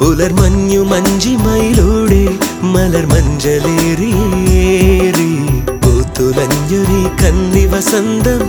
പുലർമഞ്ഞു മഞ്ചിമയിലൂടെ മലർ മഞ്ചലേറിയേറി. പൂത്തുലഞ്ഞൊരു കന്നി വസന്തം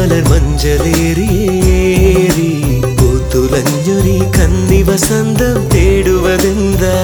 മലർ മഞ്ചലേറിയേറി പൂത്തുലഞ്ഞൊരി കന്നി വസന്തം തേടുവതെന്താ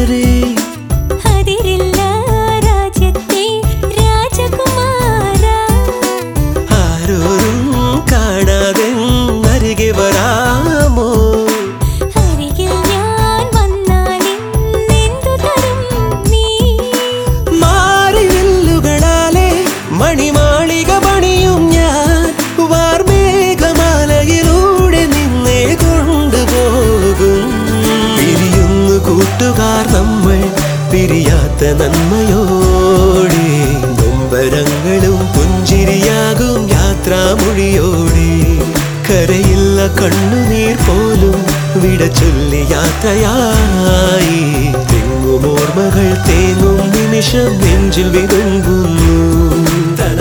City. it കാർ നമ്മൾ പിരിയാത്ത നന്മയോടെ. നൊമ്പരങ്ങളും പുഞ്ചിരിയാകും യാത്രാമൊഴിയോടെ. കരയില്ല കണ്ണുനീർ പോലും വിട ചൊല്ലി യാത്രയായി. തെങ്ങും ഓർമ്മകൾ തേങ്ങും നിമിഷം നെഞ്ചിൽ വിതുങ്ങുന്നു തന